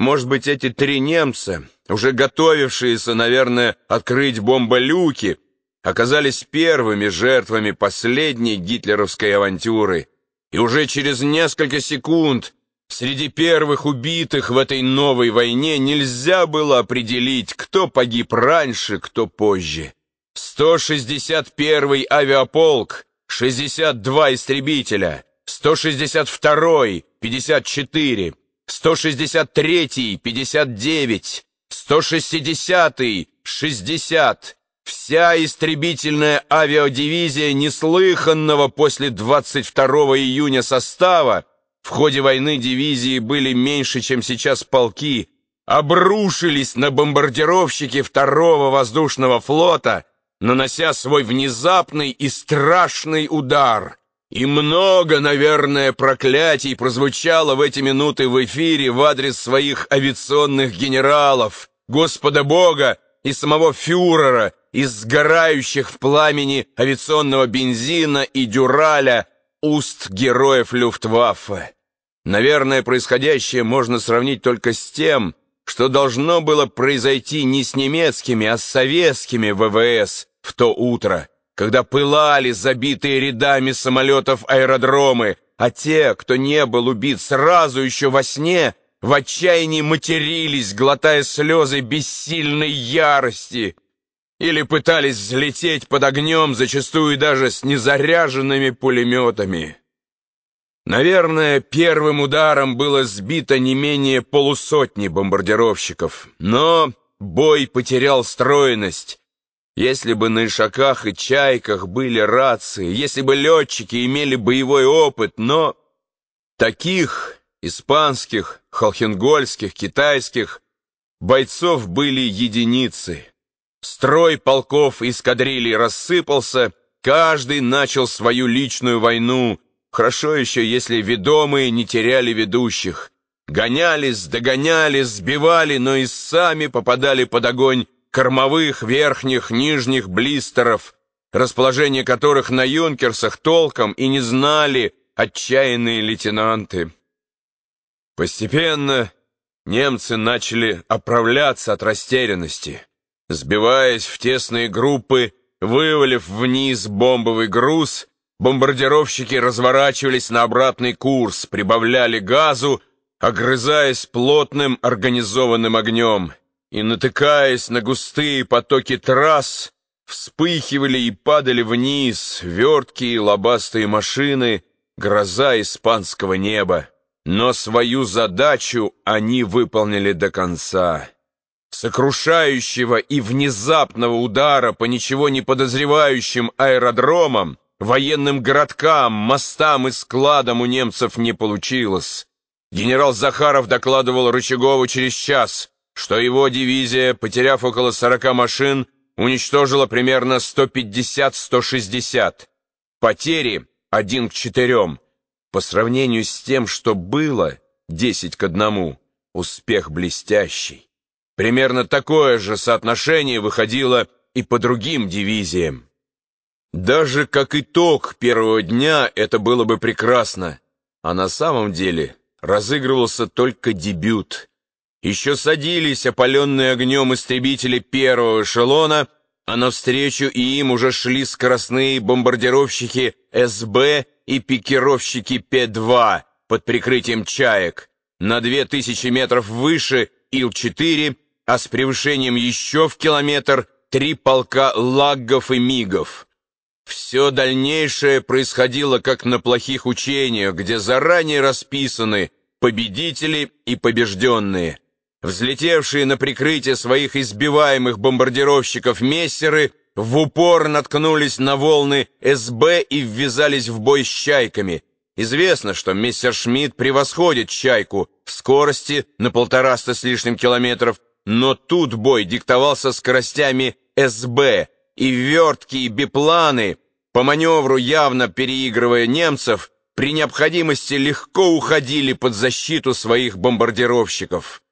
Может быть, эти три немца, уже готовившиеся, наверное, открыть бомболюки, оказались первыми жертвами последней гитлеровской авантюры. И уже через несколько секунд среди первых убитых в этой новой войне нельзя было определить, кто погиб раньше, кто позже. 161-й авиаполк, 62 истребителя, 162-й, 54, 163-й, 59, 160-й, 60. Вся истребительная авиадивизия неслыханного после 22 июня состава, в ходе войны дивизии были меньше, чем сейчас полки, обрушились на бомбардировщики второго воздушного флота, нанося свой внезапный и страшный удар. И много, наверное, проклятий прозвучало в эти минуты в эфире в адрес своих авиационных генералов, Господа Бога и самого фюрера из сгорающих в пламени авиационного бензина и дюраля уст героев Люфтваффе. Наверное, происходящее можно сравнить только с тем, что должно было произойти не с немецкими, а с советскими ВВС в то утро, когда пылали забитые рядами самолетов аэродромы, а те, кто не был убит сразу еще во сне, в отчаянии матерились, глотая слезы бессильной ярости, или пытались взлететь под огнем, зачастую даже с незаряженными пулеметами. Наверное, первым ударом было сбито не менее полусотни бомбардировщиков, но бой потерял стройность, если бы на Ишаках и Чайках были рации, если бы летчики имели боевой опыт, но таких испанских, холхенгольских, китайских бойцов были единицы. Строй полков и эскадрилий рассыпался, каждый начал свою личную войну, хорошо еще, если ведомые не теряли ведущих. Гонялись, догоняли, сбивали, но и сами попадали под огонь кормовых, верхних, нижних блистеров, расположение которых на юнкерсах толком и не знали отчаянные лейтенанты. Постепенно немцы начали оправляться от растерянности, сбиваясь в тесные группы, вывалив вниз бомбовый груз, бомбардировщики разворачивались на обратный курс, прибавляли газу, огрызаясь плотным организованным огнем и, натыкаясь на густые потоки трасс, вспыхивали и падали вниз верткие лобастые машины, гроза испанского неба. Но свою задачу они выполнили до конца. Сокрушающего и внезапного удара по ничего не подозревающим аэродромам, военным городкам, мостам и складам у немцев не получилось. Генерал Захаров докладывал Рычагову через час, что его дивизия, потеряв около 40 машин, уничтожила примерно 150-160. Потери один к четырем. По сравнению с тем, что было, 10 к одному, успех блестящий. Примерно такое же соотношение выходило и по другим дивизиям. Даже как итог первого дня это было бы прекрасно, а на самом деле разыгрывался только дебют – еще садились опаленные огнем истребители первого эшелона, а навстречу им уже шли скоростные бомбардировщики СБ и пикировщики П-2 под прикрытием «Чаек». На две тысячи метров выше Ил-4, а с превышением еще в километр три полка лаггов и мигов. Все дальнейшее происходило как на плохих учениях, где заранее расписаны победители и побежденные. Взлетевшие на прикрытие своих избиваемых бомбардировщиков мессеры в упор наткнулись на волны СБ и ввязались в бой с чайками. Известно, что мессершмитт превосходит чайку в скорости на полтораста с лишним километров, но тут бой диктовался скоростями СБ, и верткие бипланы, по маневру явно переигрывая немцев, при необходимости легко уходили под защиту своих бомбардировщиков.